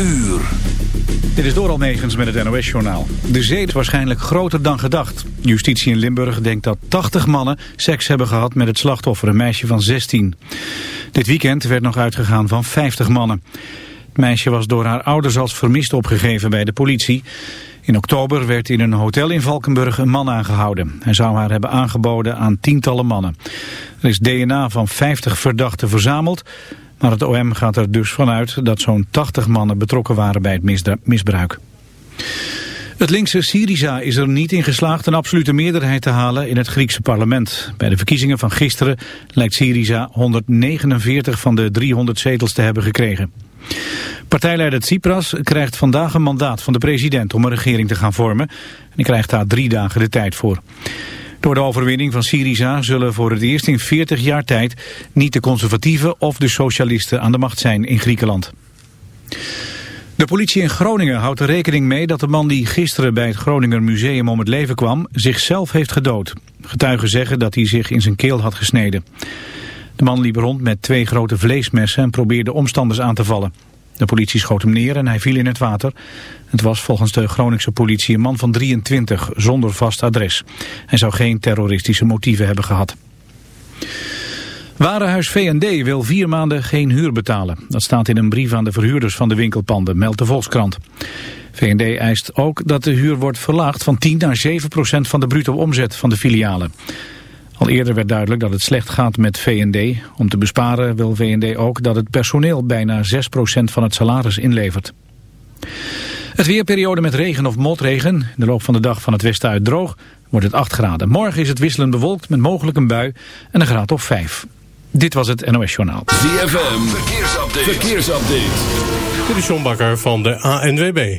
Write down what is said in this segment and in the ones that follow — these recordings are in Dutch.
uur. Dit is door Almegens met het NOS-journaal. De zee is waarschijnlijk groter dan gedacht. Justitie in Limburg denkt dat 80 mannen seks hebben gehad met het slachtoffer, een meisje van 16. Dit weekend werd nog uitgegaan van 50 mannen. Het meisje was door haar ouders als vermist opgegeven bij de politie. In oktober werd in een hotel in Valkenburg een man aangehouden. Hij zou haar hebben aangeboden aan tientallen mannen. Er is DNA van 50 verdachten verzameld... Maar het OM gaat er dus vanuit dat zo'n 80 mannen betrokken waren bij het misbruik. Het linkse Syriza is er niet in geslaagd een absolute meerderheid te halen in het Griekse parlement. Bij de verkiezingen van gisteren lijkt Syriza 149 van de 300 zetels te hebben gekregen. Partijleider Tsipras krijgt vandaag een mandaat van de president om een regering te gaan vormen. En hij krijgt daar drie dagen de tijd voor. Door de overwinning van Syriza zullen voor het eerst in 40 jaar tijd niet de conservatieven of de socialisten aan de macht zijn in Griekenland. De politie in Groningen houdt er rekening mee dat de man die gisteren bij het Groninger Museum om het leven kwam zichzelf heeft gedood. Getuigen zeggen dat hij zich in zijn keel had gesneden. De man liep rond met twee grote vleesmessen en probeerde omstanders aan te vallen. De politie schoot hem neer en hij viel in het water. Het was volgens de Groningse politie een man van 23 zonder vast adres. Hij zou geen terroristische motieven hebben gehad. Warenhuis V&D wil vier maanden geen huur betalen. Dat staat in een brief aan de verhuurders van de winkelpanden, meldt de Volkskrant. V&D eist ook dat de huur wordt verlaagd van 10 naar 7 procent van de bruto omzet van de filialen. Al eerder werd duidelijk dat het slecht gaat met V&D. Om te besparen wil V&D ook dat het personeel bijna 6% van het salaris inlevert. Het weerperiode met regen of motregen. In de loop van de dag van het westen uit droog wordt het 8 graden. Morgen is het wisselend bewolkt met mogelijk een bui en een graad of 5. Dit was het NOS Journaal. ZFM, verkeersupdate. verkeersupdate. Dit is John Bakker van de ANWB.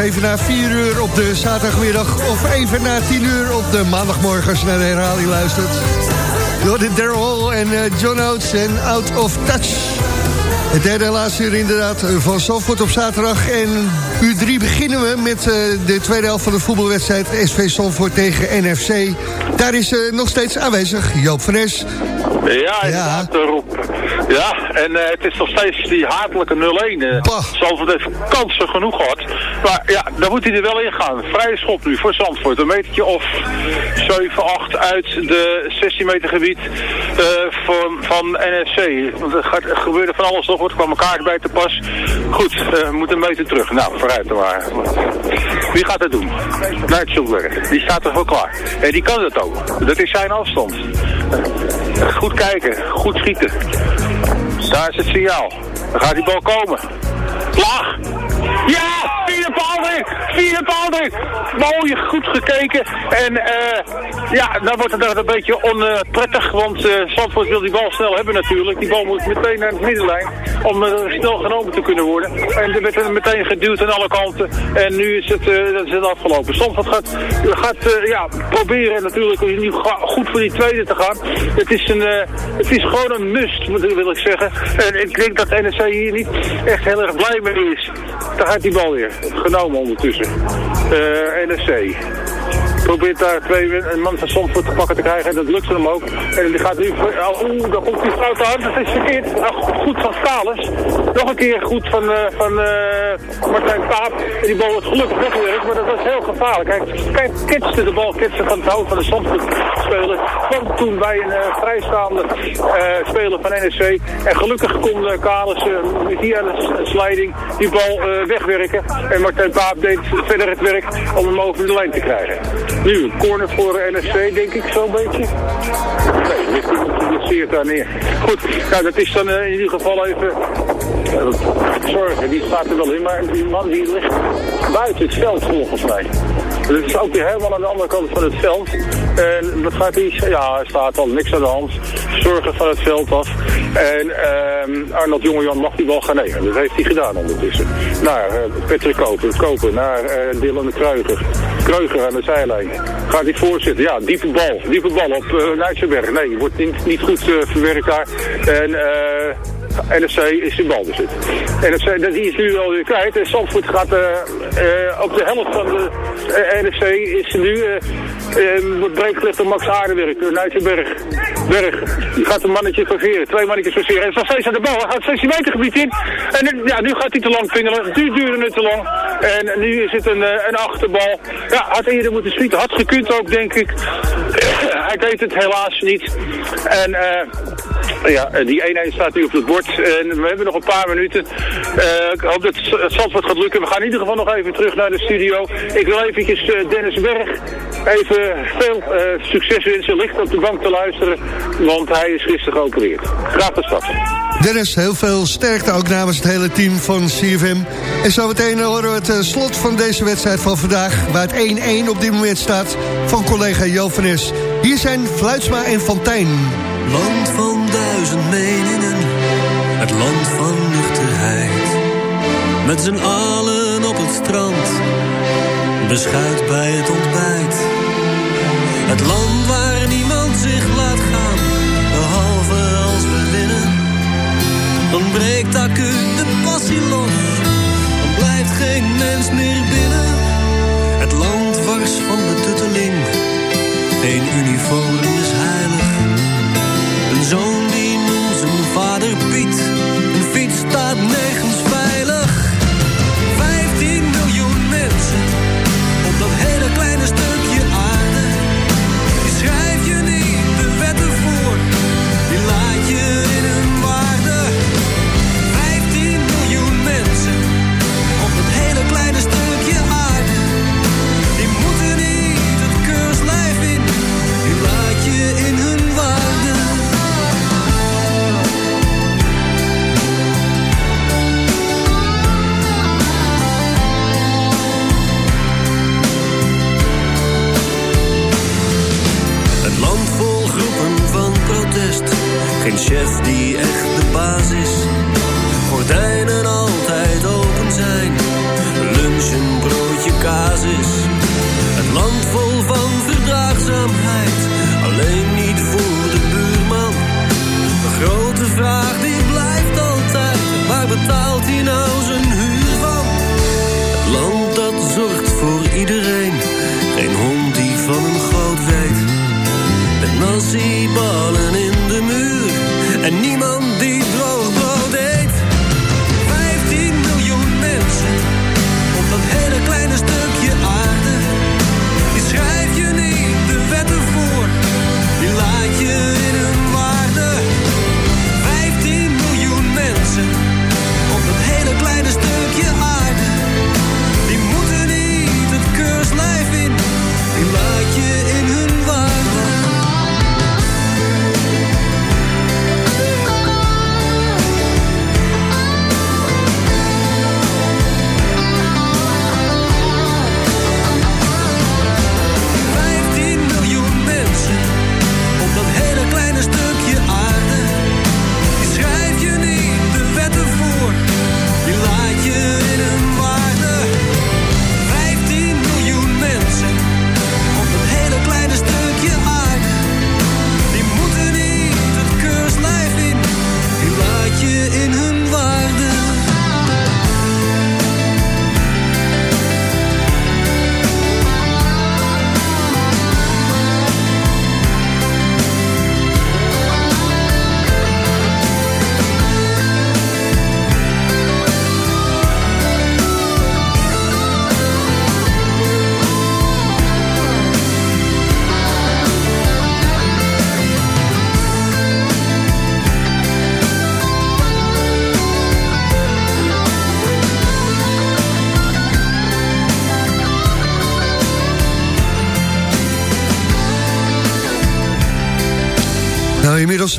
Even na 4 uur op de zaterdagmiddag... of even na 10 uur op de maandagmorgen als je naar de herhaling luistert. Door de Daryl Hall en eh, John Oates en Out of Touch. Het derde en laatste uur inderdaad eh, van Zandvoort op zaterdag. En uur 3 beginnen we met eh, de tweede helft van de voetbalwedstrijd... SV Zandvoort tegen NFC. Daar is uh, nog steeds aanwezig Joop van Es. Ja, inderdaad, Rob. Ja, en het is nog steeds die hatelijke 0-1. eh. Bah. Zandvoort heeft kansen genoeg gehad. Maar ja, daar moet hij er wel in gaan. Vrije schop nu voor Zandvoort. Een metertje of 7, 8 uit de 16 meter gebied eh, van, van NSC. Want er, gaat, gebeurde van alles nog. Er kwam elkaar bij te pas. Goed, eh, we moeten een meter terug. Nou, vooruit dan maar. Wie gaat dat doen? Nigel Schulberg. Die staat er wel klaar. En die kan het ook. Dat is zijn afstand. Eh, Goed kijken, goed schieten. Daar is het signaal. Dan gaat die bal komen. Laag. Ja, vierde paal. Vierde erin. Mooi, goed gekeken. En eh ja, dan wordt het een beetje onprettig. Want Zandvoort wil die bal snel hebben natuurlijk. Die bal moet meteen naar de middenlijn. Om eh, snel genomen te kunnen worden. En er werd er meteen geduwd aan alle kanten. En nu is het, is het afgelopen. Zandvoort gaat, gaat ja, proberen natuurlijk nu goed voor die tweede te gaan. Het is, een, het is gewoon een must, wil ik zeggen. En ik denk dat NEC hier niet echt heel erg blij mee is. Daar gaat die bal weer. Genomen ondertussen. Eh NEC probeert daar twee, een man van Zandvoort te pakken te krijgen. En dat lukt hem ook. En die gaat nu... Oh, Oeh, daar komt die fout aan. Dat is verkeerd. Goed van Stalens. Nog een keer goed van, eh, van eh, Martijn Paap. Die bal wordt gelukkig weggewerkt. Maar dat was heel gevaarlijk. Kijk kitste de bal. Kitste van het hoofd van de Zandvoort speler. Kwam toen bij een eh, vrijstaande speler van NSC. En gelukkig kon uh, Kalis eh, via een sliding die bal wegwerken. En Martijn Paap deed verder het werk om hem over de lijn te krijgen. Nu een corner voor NSC, denk ik, zo'n beetje. Nee, ligt geblesseerd daar neer. Goed, nou, dat is dan eh, in ieder geval even zorgen. Die staat er wel in, maar die man die ligt buiten het veld volgens mij. Dat is ook weer helemaal aan de andere kant van het veld. En wat gaat hij? Ja, er staat al niks aan de hand. Zorgen van het veld af. En ehm Arnold Jongejan mag die bal gaan nemen. Dat heeft hij gedaan ondertussen. Naar eh, Patrick Koper. Koper naar eh Dylan de Kruiger. Kruiger aan de zijlijn. Gaat hij voorzitten? Ja, diepe bal. Diepe bal op uh. Nee, wordt niet, niet goed eh, verwerkt daar. En eh NSC is in balbezit. NSC, dat- die is nu alweer kwijt. En Zandvoort gaat eh, eh, op de helft van de eh, NSC is nu eh, wordt breedgelegd door Max Aardenwerk, door. Berg, die gaat een mannetje ververen, twee mannetjes ververen. En nog steeds aan de bal, hij gaat 16 meter gebied in. En nu- ja, nu gaat hij te lang pingelen, het duurt- duurde het te lang. En nu is het een, eh, een achterbal. Ja, had eerder moeten schieten, had gekund ook, denk ik. hij deed het helaas niet. En eh, ja, die 1-1 staat nu op het bord. En we hebben nog een paar minuten. Eh, ik hoop dat het Zandvoort gaat lukken. We gaan in ieder geval nog even terug naar de studio. Ik wil eventjes Dennis Berg even veel eh, succes wensen. Ligt op de bank te luisteren, want hij is gisteren geopereerd. Graag tot straks. Dennis, heel veel sterkte ook namens het hele team van CFM. En zometeen horen we het eh, slot van deze wedstrijd van vandaag... waar het 1-1 op dit moment staat van collega Jo van Es. Hier zijn Fluitsma en Fontijn. Land van duizend meningen, het land van nuchterheid. Met z'n allen op het strand, beschuit bij het ontbijt. Het land waar niemand zich laat gaan, behalve als we winnen. Dan breekt acuut de passie los, dan blijft geen mens meer binnen. Het land wars van de tutteling, geen uniform is heilig. Een zoon die noemt zijn vader Piet.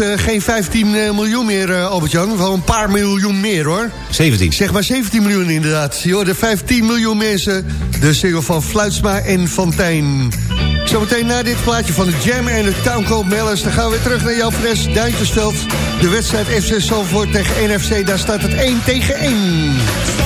Eh, geen 15 eh, miljoen meer, eh, Albert-Jan. Wel een paar miljoen meer, hoor. 17. Zeg maar 17 miljoen inderdaad. Je hoorde 15 miljoen mensen. De single van Fluitsma en Fantijn. Zometeen na dit plaatje van de Jam en de Town Mellers... dan gaan we weer terug naar jouw fres Duintjesveld. De wedstrijd FC Salvoort tegen NFC, daar staat het 1 tegen 1.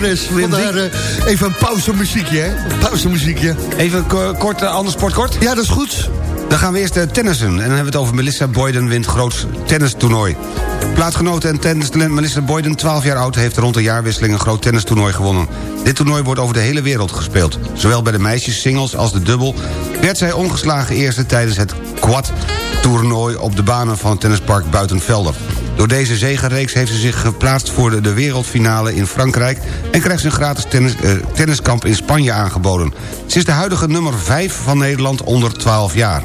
Fres. Vandaar eh, even een pauzemuziekje, hè? Pauzemuziekje. Even ko- kort, uh, ander sport kort. Ja, dat is goed. Dan gaan we eerst uh, tennissen. En dan hebben we het over Melissa Boyden wint groot tennistoernooi. Plaatsgenote en tennistalent Melissa Boyden, 12 jaar oud... heeft rond de jaarwisseling een groot tennistoernooi gewonnen. Dit toernooi wordt over de hele wereld gespeeld. Zowel bij de meisjes singles als de dubbel... werd zij ongeslagen eerste tijdens het quad-toernooi... op de banen van het tennispark Buitenvelder. Door deze zegenreeks heeft ze zich geplaatst voor de, wereldfinale in Frankrijk... en krijgt ze een gratis tennis, eh, tenniskamp in Spanje aangeboden. Ze is de huidige nummer 5 van Nederland onder 12 jaar.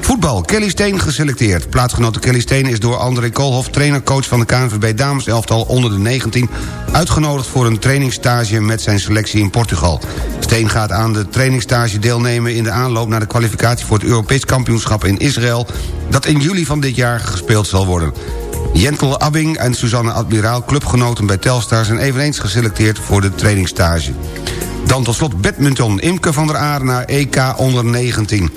Voetbal, Kelly Steen geselecteerd. Plaatsgenote Kelly Steen is door André Koolhof... trainer-coach van de KNVB Dameselftal onder de 19... uitgenodigd voor een trainingsstage met zijn selectie in Portugal. Steen gaat aan de trainingsstage deelnemen... in de aanloop naar de kwalificatie voor het Europees kampioenschap in Israël... dat in juli van dit jaar gespeeld zal worden. Jentel Abbing en Suzanne Admiraal, clubgenoten bij Telstar... zijn eveneens geselecteerd voor de trainingsstage. Dan tot slot badminton. Imke van der Aar naar EK onder 19.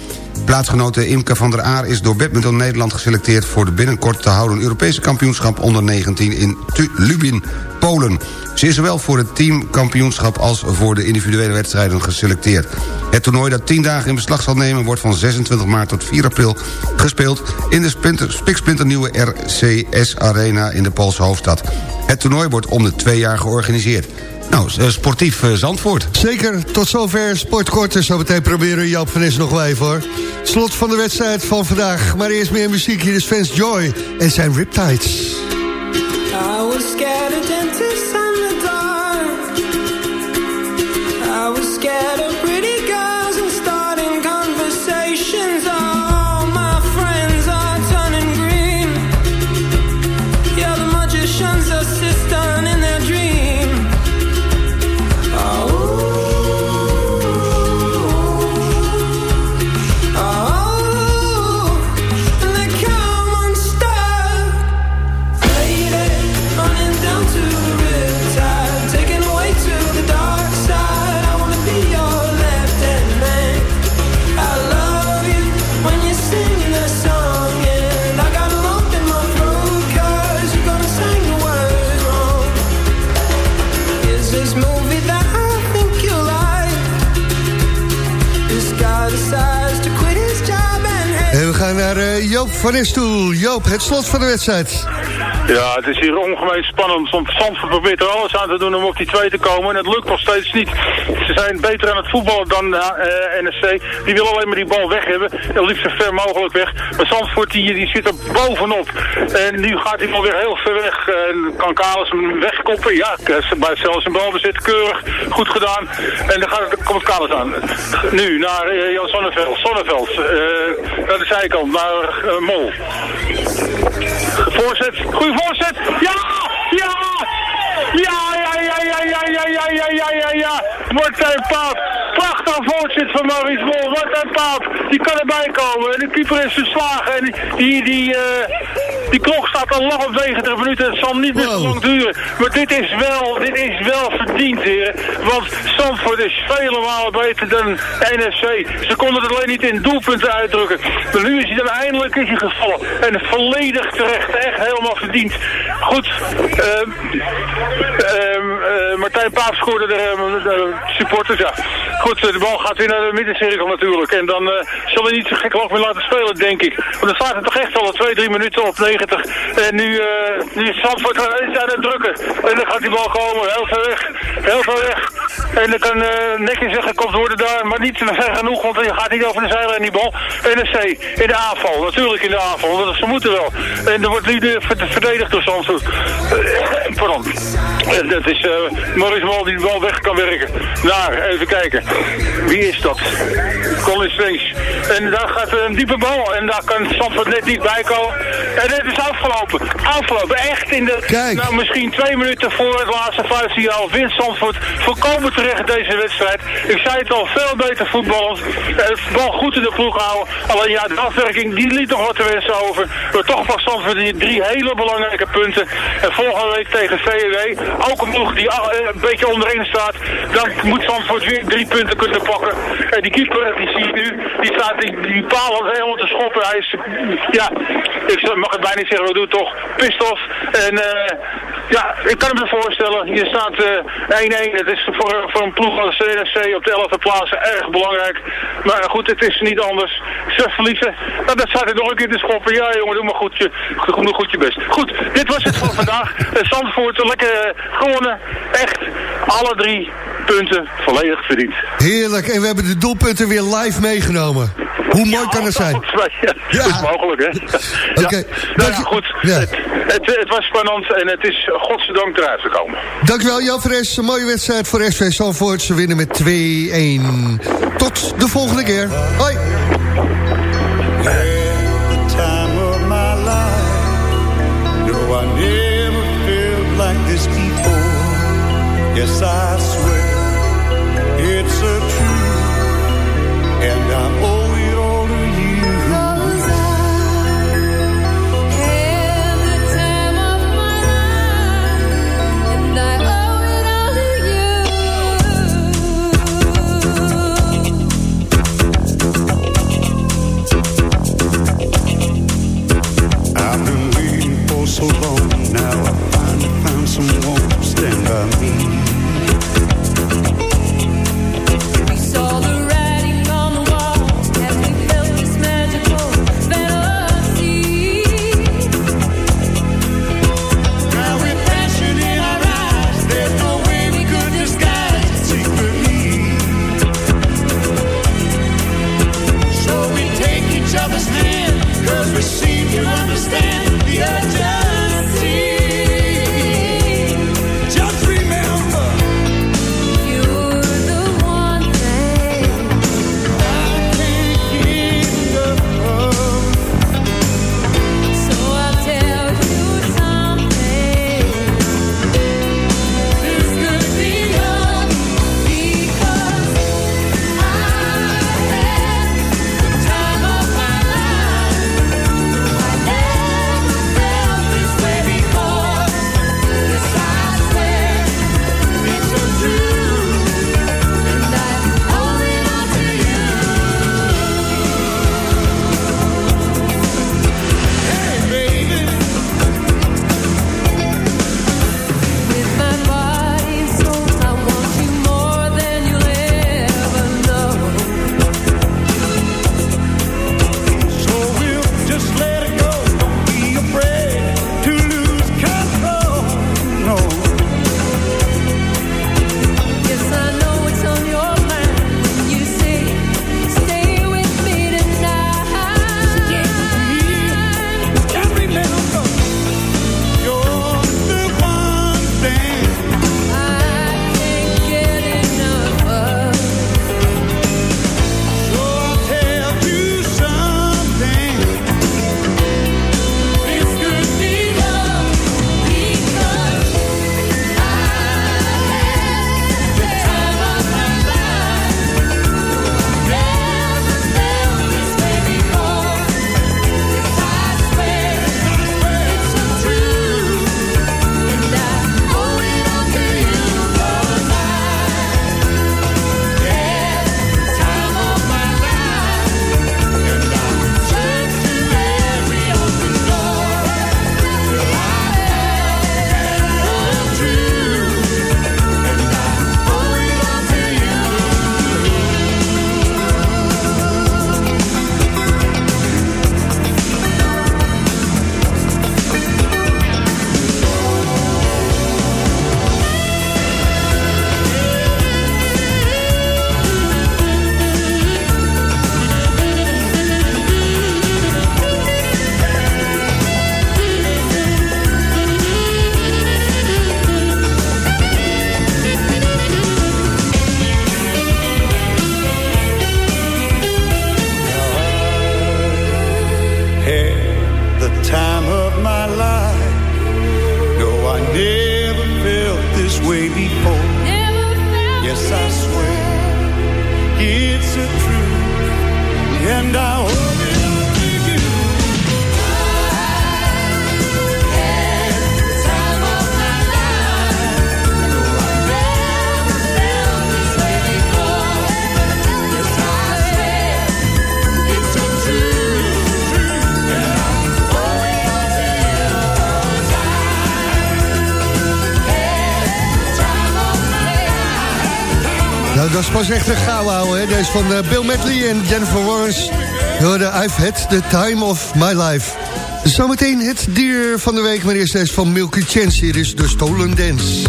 Plaatsgenote Imke van der Aar is door Badminton Nederland geselecteerd... voor de binnenkort te houden Europese kampioenschap onder 19 in Lubin, Polen. Ze is zowel voor het teamkampioenschap als voor de individuele wedstrijden geselecteerd. Het toernooi dat 10 dagen in beslag zal nemen... wordt van 26 maart tot 4 april gespeeld... in de splinter- spiksplinternieuwe RCS Arena in de Poolse hoofdstad. Het toernooi wordt om de twee jaar georganiseerd. Nou, eh, sportief eh, Zandvoort. Zeker, tot zover sportkort. En zo meteen proberen we Joop van Nes nog wel even, hoor. Slot van de wedstrijd van vandaag. Maar eerst meer muziek. Hier is Fans Joy en zijn Riptides. I was scared of dentists van Nes toe. Joop, het slot van de wedstrijd. Ja, het is hier ongemeen spannend. Want Zandvoort probeert er alles aan te doen om op die twee te komen. En het lukt nog steeds niet. Ze zijn beter aan het voetballen dan eh NSC. Die willen alleen maar die bal weg hebben. En liefst zo ver mogelijk weg. Maar Zandvoort die, die zit er bovenop. En nu gaat hij alweer heel ver weg. En kan Kalis hem wegkoppen. Ja, ze bij zelfs een balbezit. Keurig. Goed gedaan. En dan gaat, het- komt Kalis aan. Nu naar eh, Jan Sonneveld. Sonneveld. eh, naar de zijkant. Naar eh, Mol. Voorzet, goede voorzet. Ja! Ja! Ja, ja, ja, ja, ja, ja, ja, ja, ja. Wat een paap! Prachtig voorzit van Maurice Mol. Wat een paap! Die kan erbij komen. En de keeper is verslagen. En die, die, die eh, klok staat al lang op 90 minuten. Het zal niet meer wow. lang duren. Maar dit is wel, dit is wel verdiend, heren. Want Stanford is vele malen beter dan NSC. Ze konden het alleen niet in doelpunten uitdrukken. Maar nu is hij dan eindelijk is hij gevallen. En volledig terecht. Echt helemaal verdiend. Goed. Um, eh, Martijn Paap scoorde de, eh, de supporters, ja. Goed, eh, de bal gaat weer naar de middencirkel natuurlijk. En dan zullen we niet zo gek lang meer laten spelen, denk ik. Want dan staat het toch echt al 2, 3 minuten op 90. En nu, nu is Zandvoort aan het drukken. En dan gaat die bal komen, heel ver weg. Heel ver weg. En dan kan uh, netjes zeggen, komt worden daar. Maar niet ver genoeg, want je gaat niet over de zijlijn die bal. NSC in de aanval, natuurlijk in de aanval. Want ze moeten wel. En er wordt nu de, verdedigd door Zandvoort. Pardon. Dat is uh, Maurice Mal die de bal weg kan werken. Daar, even kijken. Wie is dat? Colin Strange. En daar gaat een diepe bal. En daar kan Zandvoort net niet bij komen. En het is afgelopen. Afgelopen. Echt in de... Kijk. Nou, misschien twee minuten voor het laatste fluitsignaal wint Zandvoort volkomen terecht deze wedstrijd. Ik zei het al, veel beter voetballend. Het bal goed in de ploeg houden. Alleen ja, de afwerking, die liet nog wat te wensen over. Maar toch pakt Zandvoort die drie hele belangrijke punten. En volgende week tegen VW, ook een ploeg die een beetje onderin staat. Dan moet Zandvoort weer drie punten kunnen pakken. En die keeper, die zie je nu, die staat die, die paal helemaal te schoppen. Hij is, ja, ik mag het bijna niet zeggen, we doen toch pistof. En uh, ja, ik kan me voorstellen, je staat 1-1. Uh, het is voor, voor een ploeg als NSC op de 11e plaats erg belangrijk. Maar goed, het is niet anders. Ze verliezen, nou, dat staat er nog een keer te schoppen. Ja jongen, doe maar goed je, doe goed je best. Goed, dit was het voor vandaag. Zandvoort, lekker gewonnen. Echt, alle drie punten volledig verdiend. Heerlijk, en we hebben de doelpunten weer live meegenomen. Hoe mooi kan het zijn? Ja, ja. is mogelijk, hè? Oké. Okay. Nou ja, goed. Ja. Het, het, het, was spannend en het is godzijdank eruit gekomen. Dankjewel, Jan Fres. Een mooie wedstrijd voor SV Zandvoort. Ze winnen met 2-1. Tot de volgende keer. Hoi. Yes, I swear Pas echt een gauw ouwe, hè? Deze van eh, Bill Medley en Jennifer Lawrence. Hoorde I've had the time of my life. Zometeen het dier van de week, maar eerst deze van Milky Chance. Hier is de Stolen Dance.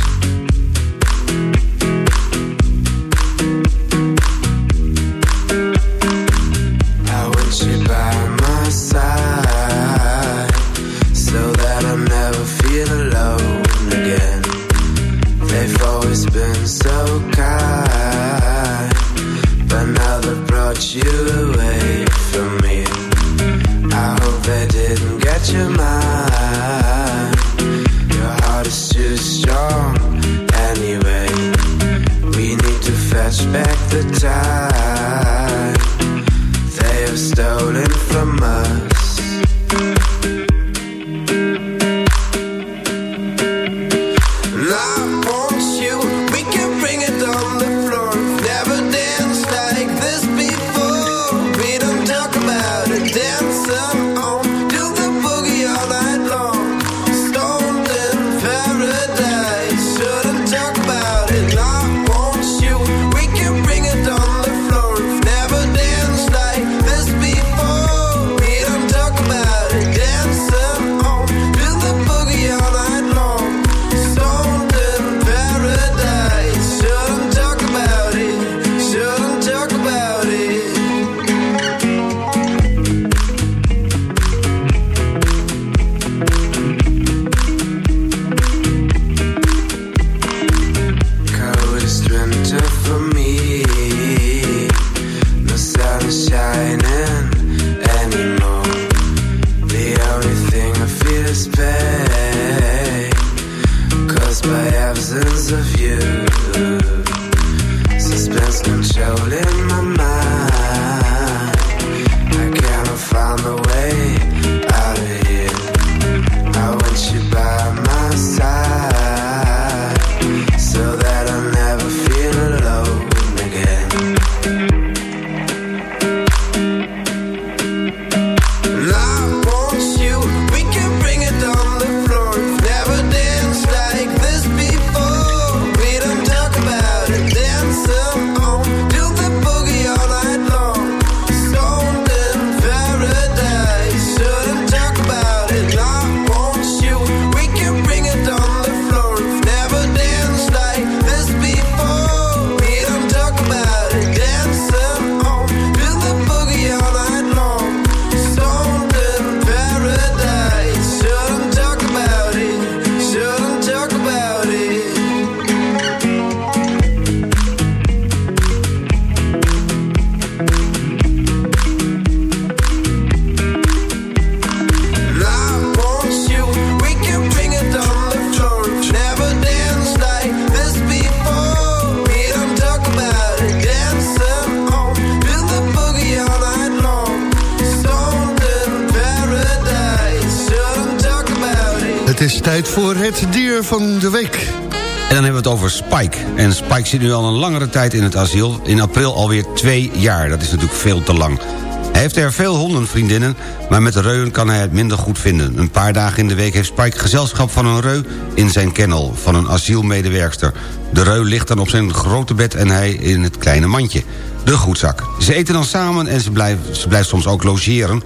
Het is tijd voor het dier van de week. En dan hebben we het over Spike. En Spike zit nu al een langere tijd in het asiel. In april alweer twee jaar. Dat is natuurlijk veel te lang. Hij heeft er veel hondenvriendinnen, maar met de reuwen kan hij het minder goed vinden. Een paar dagen in de week heeft Spike gezelschap van een reu in zijn kennel, van een asielmedewerkster. De reu ligt dan op zijn grote bed en hij in het kleine mandje. De goedzak. Ze eten dan samen en ze blijft, ze blijft soms ook logeren.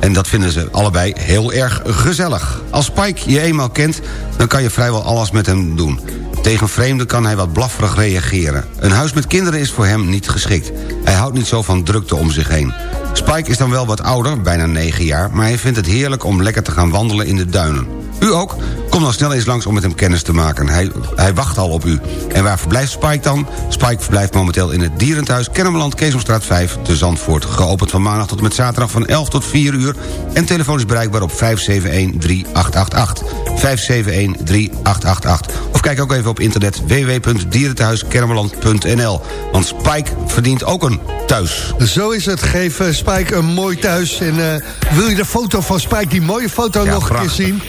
En dat vinden ze allebei heel erg gezellig. Als Spike je eenmaal kent, dan kan je vrijwel alles met hem doen. Tegen vreemden kan hij wat blafferig reageren. Een huis met kinderen is voor hem niet geschikt. Hij houdt niet zo van drukte om zich heen. Spike is dan wel wat ouder, bijna 9 jaar... maar hij vindt het heerlijk om lekker te gaan wandelen in de duinen. U ook? Kom dan snel eens langs om met hem kennis te maken. Hij, hij wacht al op u. En waar verblijft Spike dan? Spike verblijft momenteel in het Dierenthuis Kennemerland, Keesomstraat 5 te Zandvoort. Geopend van maandag tot en met zaterdag van 11 tot 4 uur. En telefoon is bereikbaar op 571-3888. 571-3888. Of kijk ook even op internet www.dierenthuiskennemerland.nl. Want Spike verdient ook een thuis. Zo is het. Geef eh, Spike een mooi thuis. En eh, wil je de foto van Spike, die mooie foto Ja, nog een keer prachtig. zien?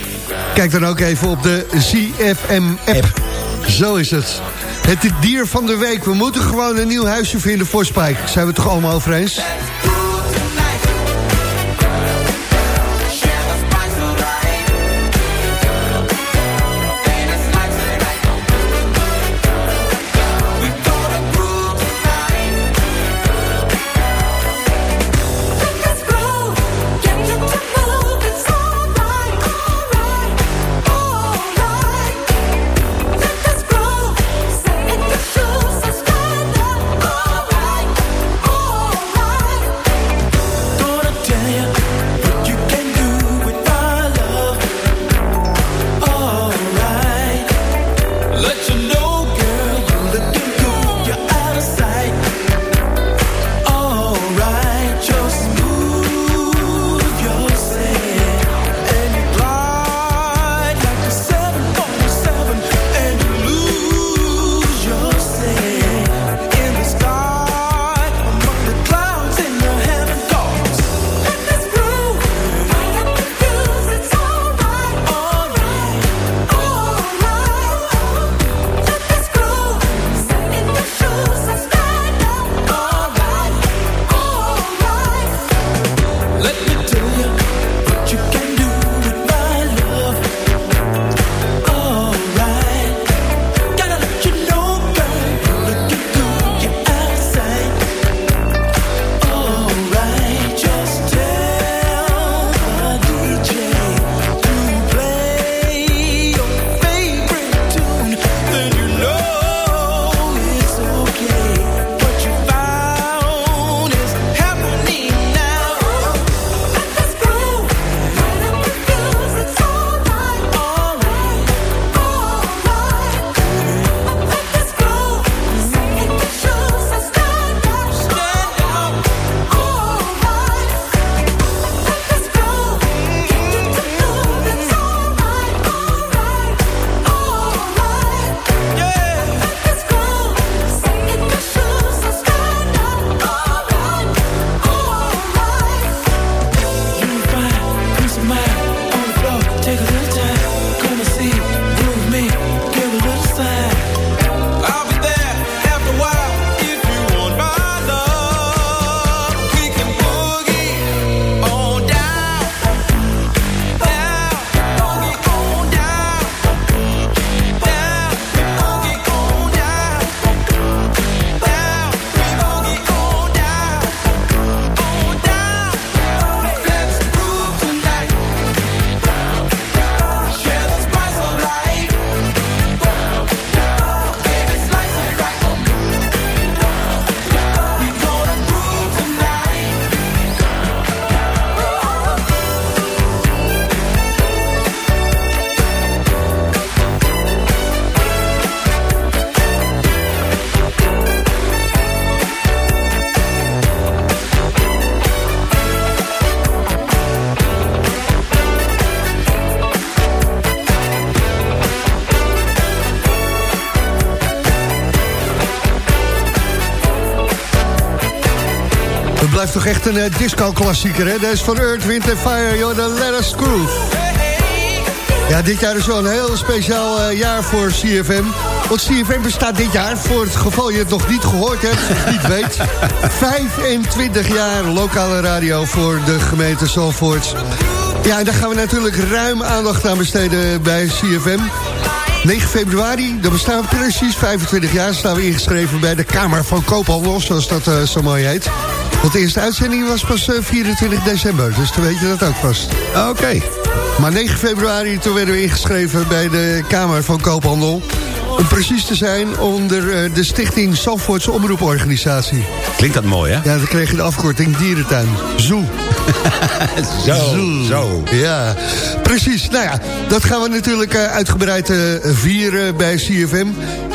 Kijk dan ook even op de ZFM-app. Zo is het. Het dier van de week. We moeten gewoon een nieuw huisje vinden voor Spike. Zijn we het toch allemaal over eens? Toch echt een eh, disco-klassieker, hè? Deze van Earth, Wind Fire, joh, de Let Us Groove. Ja, dit jaar is wel een heel speciaal eh, jaar voor CFM. Want CFM bestaat dit jaar, voor het geval je het nog niet gehoord hebt, of niet weet... 25 jaar lokale radio voor de gemeente Zalvoort. Ja, en daar gaan we natuurlijk ruim aandacht aan besteden bij CFM. 9 februari, dat bestaan we precies 25 jaar... staan we ingeschreven bij de Kamer van Koophandel, zoals dat eh, zo mooi heet. Want de eerste uitzending was pas eh, 24 december, dus dan weet je dat ook vast. Oké. Maar 9 februari, toen werden we ingeschreven bij de Kamer van Koophandel. Om precies te zijn onder eh, de stichting Zandvoortse Omroeporganisatie. Klinkt dat mooi, hè? Ja, dan kreeg je de afkorting dierentuin. Zoe. Zo, Zoe. zo. Ja, precies. Nou ja, dat gaan we natuurlijk eh, uitgebreid eh, vieren bij CFM.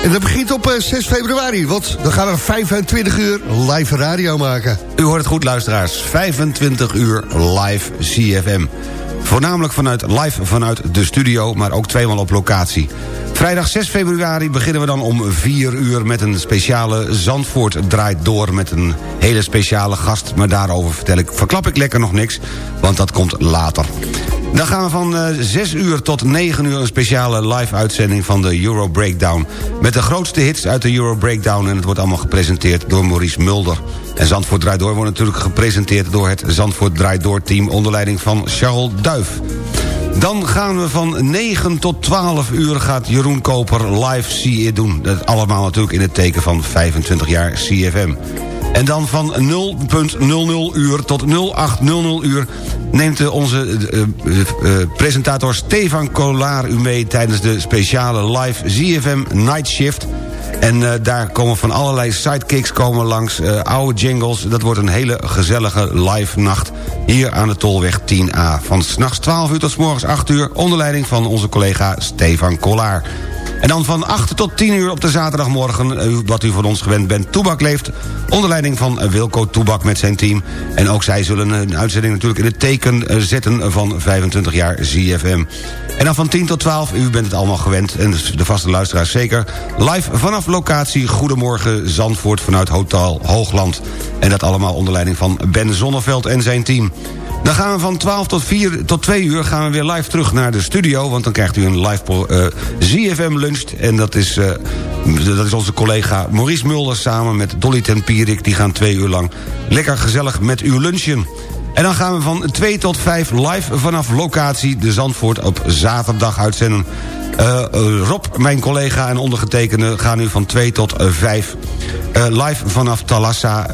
En dat begint op eh, 6 februari, want dan gaan we 25 uur live radio maken. U hoort het goed, luisteraars. 25 uur live CFM. Voornamelijk vanuit, live vanuit de studio, maar ook tweemaal op locatie. Vrijdag 6 februari beginnen we dan om 4 uur... met een speciale Zandvoort draait door met een hele speciale gast. Maar daarover vertel ik, verklap ik lekker nog niks, want dat komt later. Dan gaan we van eh, 6 uur tot 9 uur een speciale live-uitzending van de Euro Breakdown. Met de grootste hits uit de Euro Breakdown... en het wordt allemaal gepresenteerd door Maurice Mulder. En Zandvoort Draait Door wordt natuurlijk gepresenteerd... door het Zandvoort Draait Door-team onder leiding van Charles Duif. Dan gaan we van 9 tot 12 uur gaat Jeroen Koper live CE doen. Dat allemaal natuurlijk in het teken van 25 jaar CFM. En dan van 0.00 uur tot 0800 uur neemt eh, onze eh, eh, presentator Stefan Kolar u mee... tijdens de speciale live ZFM Night Shift... En daar komen van allerlei sidekicks komen langs, oude jingles. Dat wordt een hele gezellige live nacht hier aan de Tolweg 10A. Van s'nachts 12 uur tot s morgens 8 uur... onder leiding van onze collega Stefan Kollaar. En dan van 8 tot 10 uur op de zaterdagmorgen... eh, wat u van ons gewend bent, Toebak leeft... onder leiding van eh, Wilco Toebak met zijn team. En ook zij zullen een uitzending natuurlijk in het teken eh, zetten... van 25 jaar ZFM. En dan van 10 tot 12, u bent het allemaal gewend... en de vaste luisteraars zeker... live vanaf locatie Goedemorgen Zandvoort vanuit Hotel Hoogland. En dat allemaal onder leiding van Ben Zonneveld en zijn team. Dan gaan we van 12 tot 4 tot 2 uur gaan we weer live terug naar de studio... want dan krijgt u een live eh, ZFM lunch. En dat is, eh, dat is onze collega Maurice Mulder samen met Dolly Tempierik. Die gaan twee uur lang lekker gezellig met u lunchen. En dan gaan we van 2 tot 5 live vanaf locatie de Zandvoort op zaterdag uitzenden. Eh, eh, Rob, mijn collega en ondergetekende gaan nu van 2 tot eh, 5 eh, live vanaf Talassa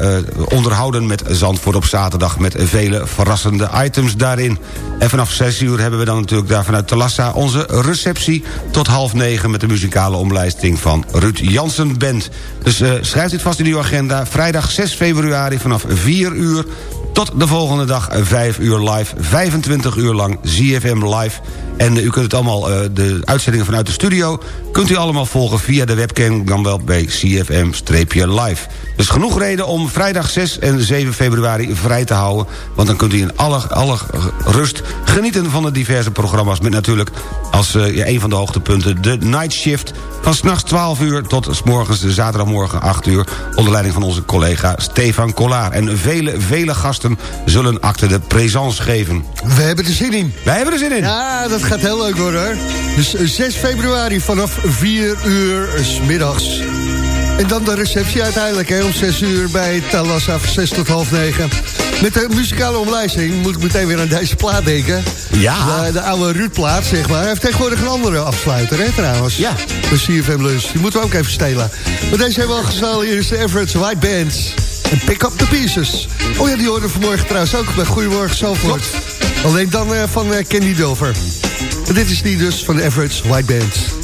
onderhouden met Zandvoort op zaterdag... met vele verrassende items daarin. En vanaf 6 uur hebben we dan natuurlijk daar vanuit Talassa... onze receptie tot half negen met de muzikale omlijsting van Ruud Jansen Band. Dus schrijf dit vast in uw agenda. Vrijdag 6 februari vanaf 4 uur tot de volgende dag 5 uur live, 25 uur lang ZFM live. En eh, u kunt het allemaal, eh, de uitzendingen vanuit de studio... kunt u allemaal volgen via de webcam, dan wel bij CFM-live. Dus genoeg reden om vrijdag 6 en 7 februari vrij te houden... want dan kunt u in alle, alle rust genieten van de diverse programma's... met natuurlijk als eh, een van de hoogtepunten de Night Shift... van s'nachts 12 uur tot s morgens zaterdagmorgen 8 uur... onder leiding van onze collega Stefan Kollaar. En vele, vele gasten zullen acte de présence geven. We hebben er zin in. Wij hebben er zin in. Ja, dat gaat heel leuk worden hoor. Dus eh, 6 februari vanaf 4 uur 's middags. En dan de receptie uiteindelijk hè, om 6 uur bij Talassa van 6 tot half 9. Met de muzikale omlijsting moet ik meteen weer aan deze plaat denken. Ja. De, de oude Ruud-plaat, zeg maar. Hij heeft tegenwoordig een andere afsluiter, hè, trouwens. Ja. De CFM Lunch. Die moeten we ook even stelen. Maar deze hebben we al gezellig. Hier is de Everett White Band. En Pick Up The Pieces. Oh ja, die hoorden vanmorgen trouwens ook bij Goedemorgen Zalvoort. Alleen dan eh, van eh, Candy Dover. En dit is die dus van de Everett White Band.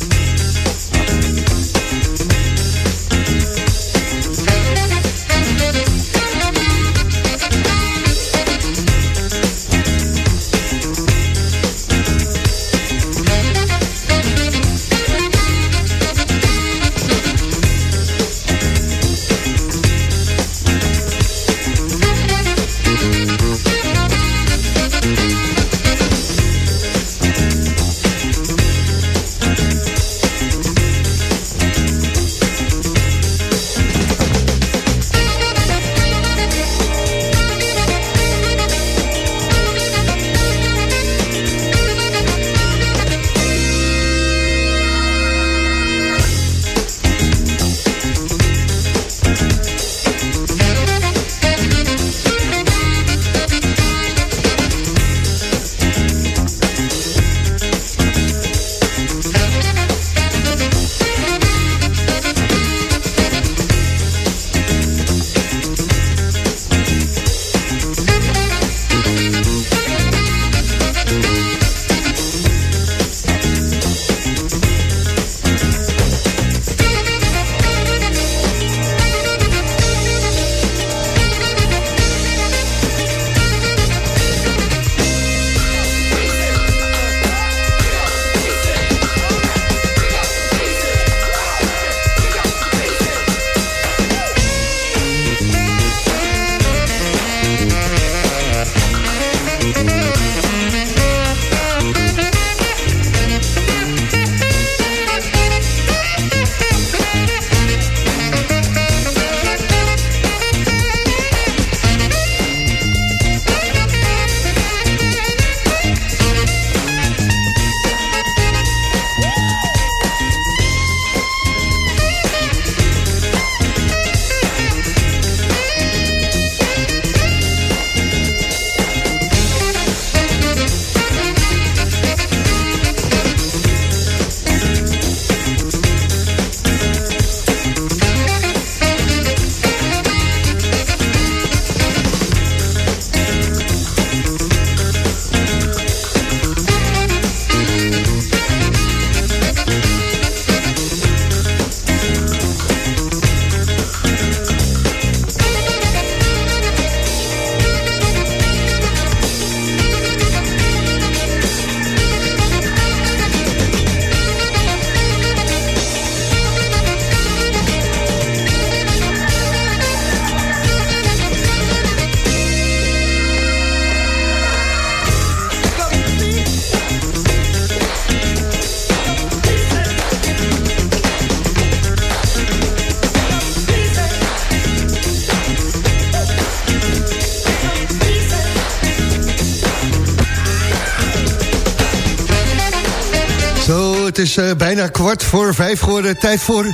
Eh, bijna kwart voor vijf geworden. Tijd voor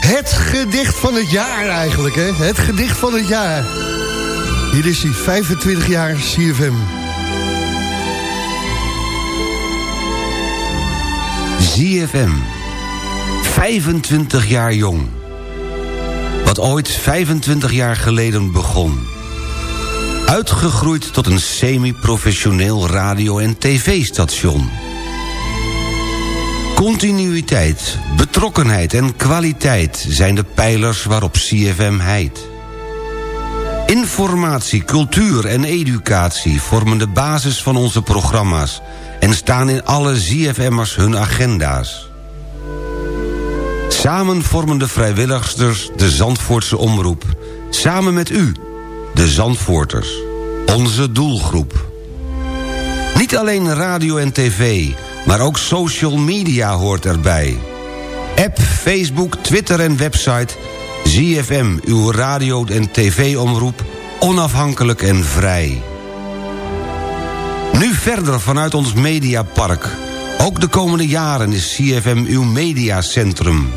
het gedicht van het jaar eigenlijk, hè? Het gedicht van het jaar. Hier is hij, 25 jaar CFM. ZFM. 25 jaar jong. Wat ooit 25 jaar geleden begon. Uitgegroeid tot een semi-professioneel radio- en tv-station. Continuïteit, betrokkenheid en kwaliteit zijn de pijlers waarop CFM heidt. Informatie, cultuur en educatie vormen de basis van onze programma's... en staan in alle ZFM'ers hun agenda's. Samen vormen de vrijwilligers de Zandvoortse Omroep. Samen met u, de Zandvoorters, onze doelgroep. Niet alleen radio en tv, maar ook social media hoort erbij. App, Facebook, Twitter en website... ZFM, uw radio- en tv-omroep, onafhankelijk en vrij. Nu verder vanuit ons mediapark. Ook de komende jaren is CFM uw mediacentrum.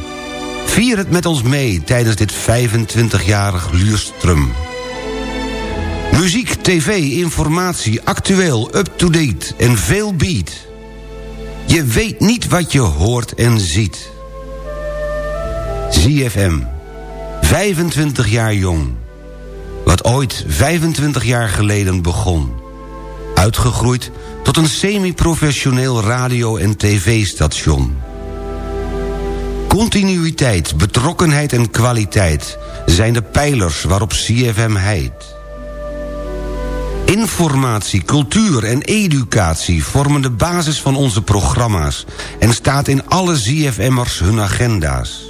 Vier het met ons mee tijdens dit 25-jarig Luurstrum. Muziek, tv, informatie, actueel, up-to-date en veel beat. Je weet niet wat je hoort en ziet. ZFM. 25 jaar jong. Wat ooit 25 jaar geleden begon. Uitgegroeid tot een semi-professioneel radio- en tv-station. Continuïteit, betrokkenheid en kwaliteit... zijn de pijlers waarop CFM heidt. Informatie, cultuur en educatie vormen de basis van onze programma's... en staat in alle ZFM'ers hun agenda's.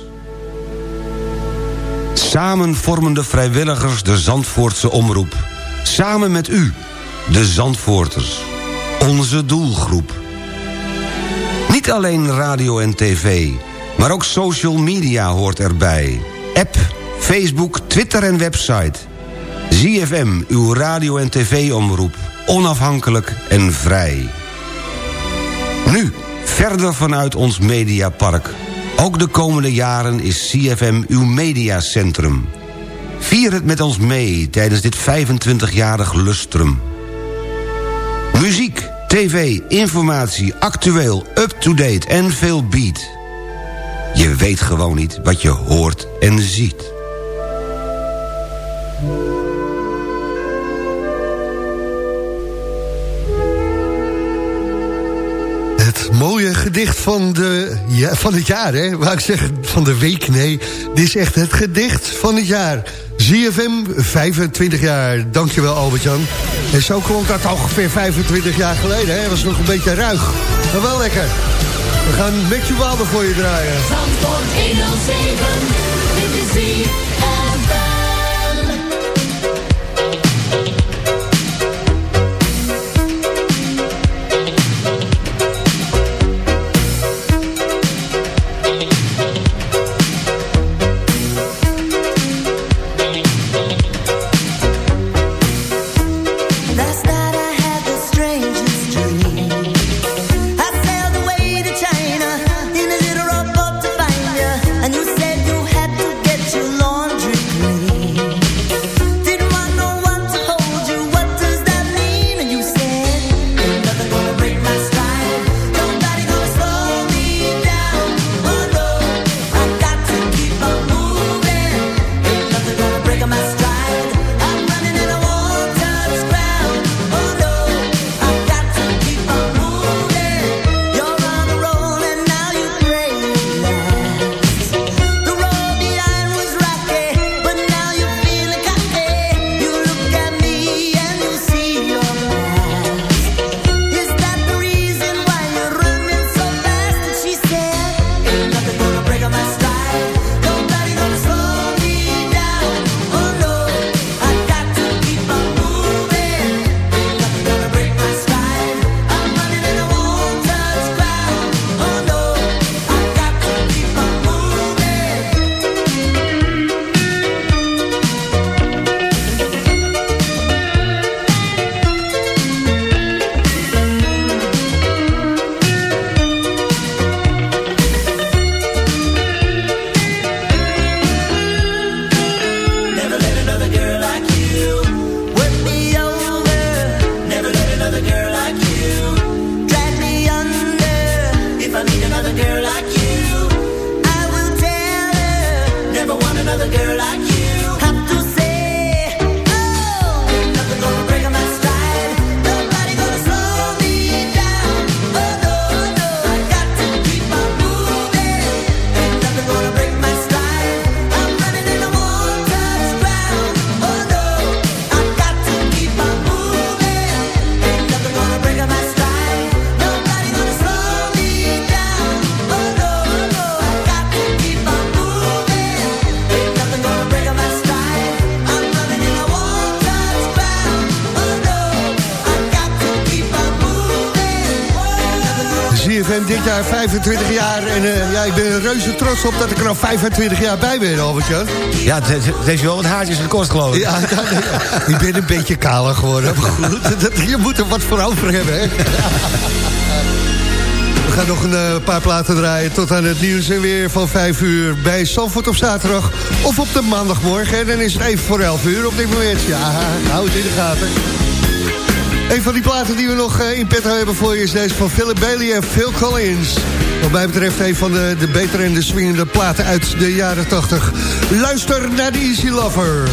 Samen vormen de vrijwilligers de Zandvoortse omroep. Samen met u, de Zandvoorters. Onze doelgroep. Niet alleen radio en tv, maar ook social media hoort erbij. App, Facebook, Twitter en website. ZFM, uw radio- en tv-omroep. Onafhankelijk en vrij. Nu, verder vanuit ons mediapark. Ook de komende jaren is CFM uw mediacentrum. Vier het met ons mee tijdens dit 25-jarig lustrum. Muziek, tv, informatie, actueel, up-to-date en veel beat. Je weet gewoon niet wat je hoort en ziet. Gedicht van, de, van het jaar, hè? Wou ik zeggen, van de week, nee. Dit is echt het gedicht van het jaar. ZFM, 25 jaar. Dankjewel, Albert-Jan. En zo klonk dat ongeveer 25 jaar geleden, hè? Was nog een beetje ruig. Maar wel lekker. We gaan Matthew Wilder voor je draaien. Zandvoort 107, dit is 25 jaar. En eh, ja, ik ben reuze trots op dat ik er al 25 jaar bij ben, Albertje. Ja, het, het heeft je wel wat haartjes gekost, geloof ik. Ja, ik ben een beetje kaler geworden. Maar goed, dat, je moet er wat voor over hebben, hè. We gaan nog een eh, paar platen draaien tot aan het nieuws en weer van 5 uur bij Zandvoort op zaterdag of op de maandagmorgen. En dan is het even voor 11 uur op dit moment. Ja, hou het in de gaten. Een van die platen die we nog eh, in petto hebben voor je is deze van Philip Bailey en Phil Collins. Wat mij betreft een van de, de betere en de swingende platen uit de jaren 80. Luister naar de Easy Lover.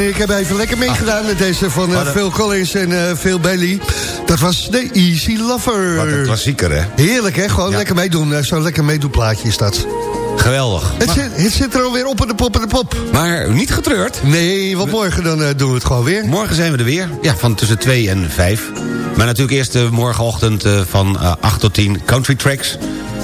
En ik hebben even lekker meegedaan met deze van eh, Oh, dat- Phil Collins en eh, Phil Bailey. Dat was de Easy Lover. Wat een klassieker, hè? Heerlijk, hè? Gewoon Ja. lekker meedoen. Eh, Zo'n lekker meedoen plaatje is dat. Geweldig. Het, zit, het zit er alweer op in de pop en de pop. Maar niet getreurd. Nee, want morgen dan eh, doen we het gewoon weer. Morgen zijn we er weer. Ja, van tussen 2 en 5. Maar natuurlijk eerst eh, morgenochtend eh, van eh, 8 tot 10 Country Tracks.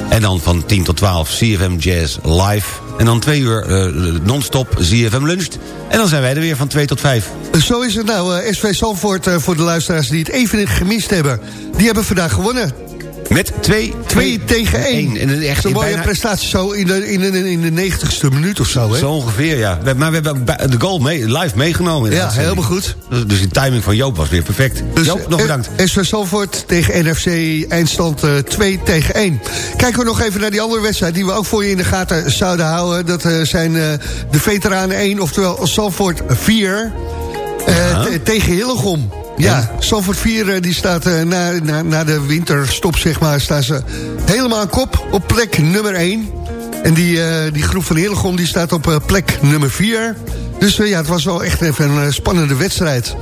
En dan van 10 tot 12 CFM Jazz Live. En dan twee uur eh, non-stop CFM Luncht. En dan zijn wij er weer van 2 tot 5. Zo is het nou. eh, SV Zandvoort, eh, voor de luisteraars die het even gemist hebben. Die hebben vandaag gewonnen. Met 2 2 tegen 1. En echt Een mooie bijna- prestatie zo in de, in de, in de 90ste minuut of zo, hè? Zo ongeveer, ja. Maar we hebben de goal mee, live meegenomen. de Ja, helemaal goed. Dus, dus die timing van Joop was weer perfect. Dus, Joop, nog eh, bedankt. SV Zandvoort tegen NFC, eindstand eh, 2 tegen 1. Kijken we nog even naar die andere wedstrijd... die we ook voor je in de gaten zouden houden. Dat eh, zijn eh, de veteranen 1, oftewel Zandvoort 4... eh, te- tegen Hillegom. Ja, Zandvoort 4 eh, die staat eh, na, na, na de winterstop, zeg maar... staan ze helemaal aan kop op plek nummer 1. En die, eh, die groep van Hillegom die staat op eh, plek nummer 4. Dus ja, het was wel echt even een spannende wedstrijd.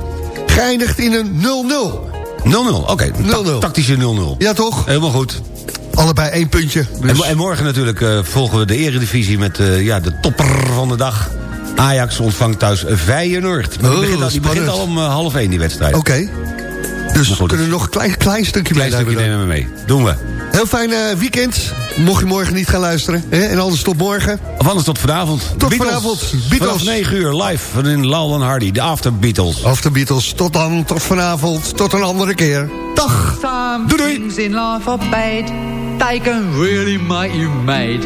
Geëindigd in een 0-0. 0-0, oké. Ta- 0-0. Tactische 0-0. Ja, toch? Helemaal goed. Allebei één puntje. En, Dus. en morgen natuurlijk volgen we de eredivisie met ja, de topper van de dag. Ajax ontvangt thuis Feyenoord. Maar die Oh, begint al, die begint al om eh, half 1 die wedstrijd. Oké. Dus we kunnen dus- nog een klein, klein stukje Klein mee stukje nemen. we mee. Doen we. Heel fijn eh, weekend. Mocht je morgen niet gaan luisteren. Hè? En anders tot morgen. Of anders tot vanavond. Tot Beatles. vanavond. Beatles. Vanaf 9 uur live van in Lal en Hardy. De After Beatles. De Beatles. Tot dan. Tot vanavond. Tot een andere keer. Dag. Doei, doei. in life are bad. They can really make you mad.